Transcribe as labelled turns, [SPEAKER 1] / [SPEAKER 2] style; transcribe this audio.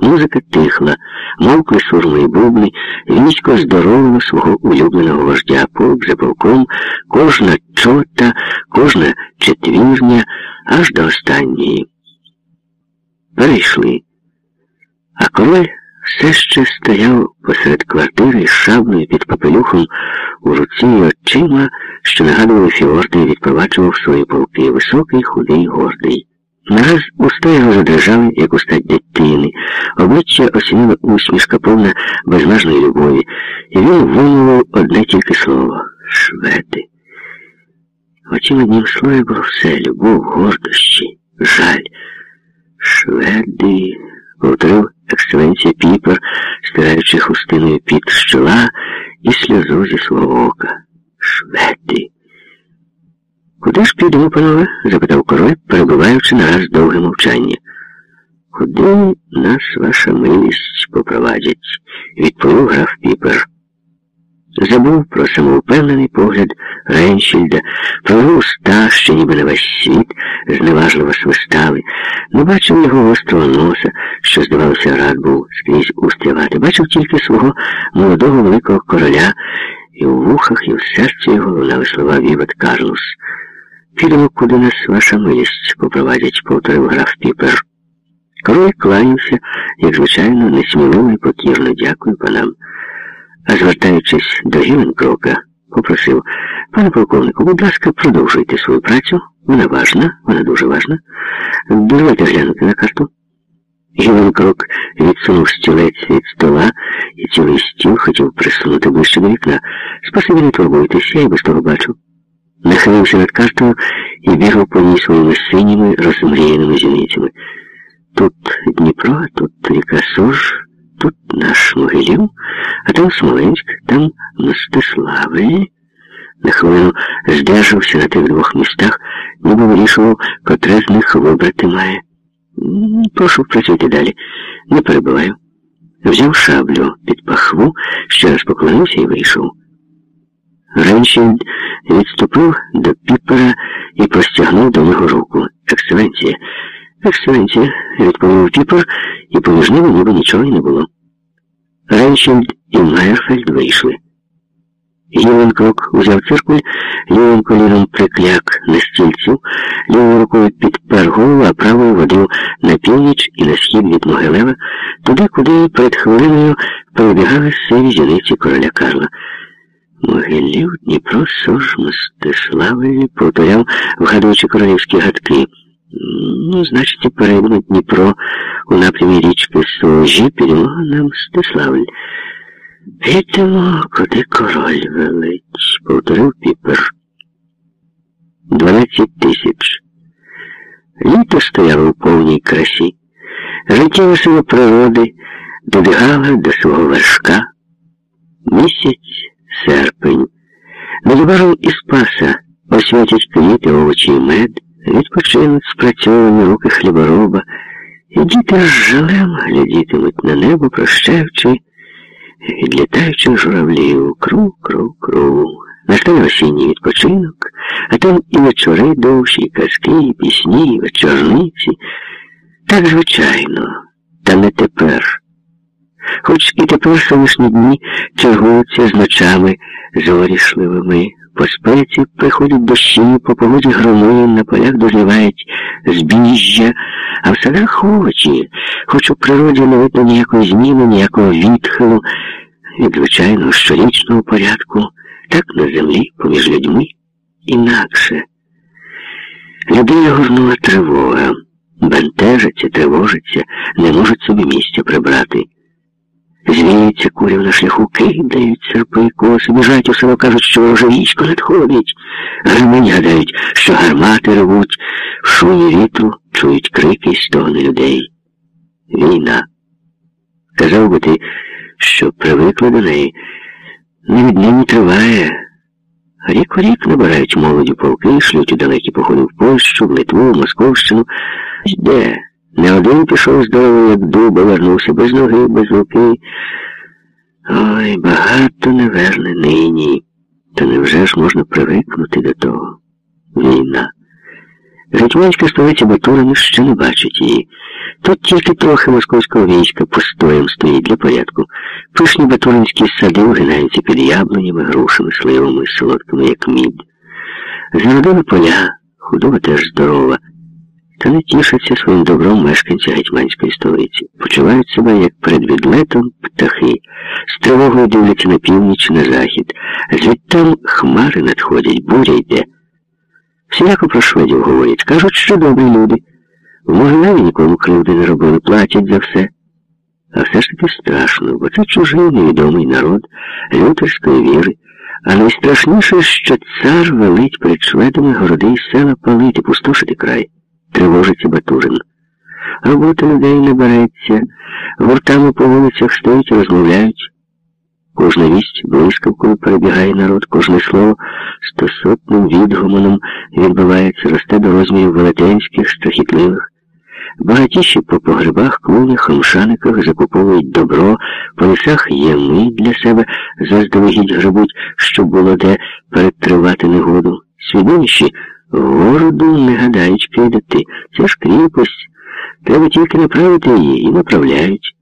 [SPEAKER 1] Музика тихла, мовкли сурми і бубни, військо здоровило свого улюбленого вождя полк за полком, кожна чота, кожна четвірня, аж до останньої. Перейшли. А король все ще стояв посеред квартири з шаблею під папелюхом у руці і очима, що нагадували фіорди, і відпроваджував свої полки. Високий, худий, гордий. Нараз уста його задрижали, як уста дитини, обличчя осінила усмішка повна безмежної любові, і він вимовив одне тільки слово шведи. Очі однім слові було все любов, гордощі, жаль. Шведи, повторив екселенція Піпер, стираючи хустиною під щола і сльозу зі свого ока. Шведи. Куди ж підемо, панове? запитав король, перебуваючи нараз довге мовчання. Куди нас ваша милість попровадять? відповів граф Піпер. Забув про самовпевнений погляд Реншільда, про його уста, що ніби на весь світ зневажливо свистали, не бачив його гострого носа, що, здавалося, рад був скрізь устрявати. Бачив тільки свого молодого великого короля, і у вухах, і в серці його лунали слова Віват Карлос. Підемо, куди нас ваша милість попровадять, повторив граф Піпер. Король кланявся, як звичайно, несміливо і покірно дякую панам. А звертаючись до Гіленкрока, попросив, пане полковнику, будь ласка, продовжуйте свою працю. Вона важна, вона дуже важна. Дозвольте глянути на карту. Гіленкрок відсунув стілець від стола і цілий стіл хотів присунути ближче до вікна. Спасибі не турбуйтесь, я й без того бачу нахилився над картою і бігав по ній своїми синіми розмріяними зіницями. Тут Дніпро, тут ріка Сож, тут наш Могилів, а там Смоленськ, там Мстиславль. На хвилину здержався на тих двох містах, ніби вирішував, котре з них вибрати має. Прошу працюйте далі, не перебиваю. Взяв шаблю під пахву, ще раз поклонився і вийшов. Реншільд відступив до піпера і простягнув до нього руку. Екселенція, екселенція, відповів піпер, і поміж ними ніби нічого не було. Реншільд і Майерфельд вийшли. Єленкрок узяв циркуль, лівим коліном прикляк на стільцю, лівою рукою підпер голову, а правою водив на північ і на схід від Могилева, туди, куди перед хвилиною перебігали сиві зіниці короля Карла. Могилів Дніпро Сож Мстиславові повторяв, вгадуючи королівські гадки. Ну, значить, перейдемо Дніпро у напрямі річки Сожі, підемо на Мстиславль. Підемо, куди король велить, повторив піпер. Дванадцять тисяч. Літо стояло у повній красі. Життєва сила природи добігала до свого вершка. Місяць. Незабаром із паса освятять квіти, овочі і мед, відпочинуть спрацьовані руки хлібороба, і діти з жалем глядітимуть на небо, прощаючи, відлітаючи журавлів, кру, кру, кру. Настане осінній відпочинок, а там і вечори довші, і казки, і пісні, і вечорниці. Так звичайно, та не тепер. Хоч і тепер сонячні дні чергуються з ночами зорішливими. По спеці приходять дощі, по погоді громи, на полях дозрівають збіжжя, а в садах овочі, хоч у природі не видно ніякої зміни, ніякого відхилу від звичайного щорічного порядку, так на землі поміж людьми інакше. Людей горнула тривога, бентежаться, тривожаться, не можуть собі місця прибрати. Звіються курів на шляху, кидають серпи, коси, біжать у село, кажуть, що вороже військо надходить. Гримені гадають, що гармати ревуть, в шумі вітру чують крики і стогни людей. Війна. Казав би ти, що привикли до неї. Не від віднині триває. Рік у рік набирають молоді полки, шлють у далекі походи в Польщу, в Литву, в Московщину. Де? Не один пішов здоровий, як дуба, вернувся без ноги, без руки. Ой, багато не верне нині. Та невже ж можна привикнути до того? Війна. Гетьманська столиця Батурина ще не бачить її. Тут тільки трохи московського війська постоєм стоїть для порядку. Пишні батуринські сади вгинаються під яблунями, грушами, сливами, солодкими, як мід. Зародили поля, худоба теж здорова. Та не тішаться своїм добром мешканці гетьманської столиці. Почувають себе, як перед відлетом птахи, з тривогою дивляться на північ, на захід. Звідтам хмари надходять, буря йде. Всіляко про шведів говорять, кажуть, що добрі люди. В Могилеві нікому кривди не робили, платять за все. А все ж таки страшно, бо це чужий невідомий народ лютерської віри. А найстрашніше, що цар велить перед шведами городи і села палити, пустошити край, тривожиться Батурин. Робота людей не береться, гуртами по вулицях стоять розмовляють. Кожна вість блискавкою перебігає народ, кожне слово стосотним відгомоном відбувається, росте до розмірів велетенських, страхітливих. Багатіші по погребах, клунях, хомшаниках закуповують добро, по лісах ями для себе заздалегідь гребуть, щоб було де перетривати негоду. Свідоміші городу не гадають кидати. Це ж кріпость. Треба тільки направити її і направляють.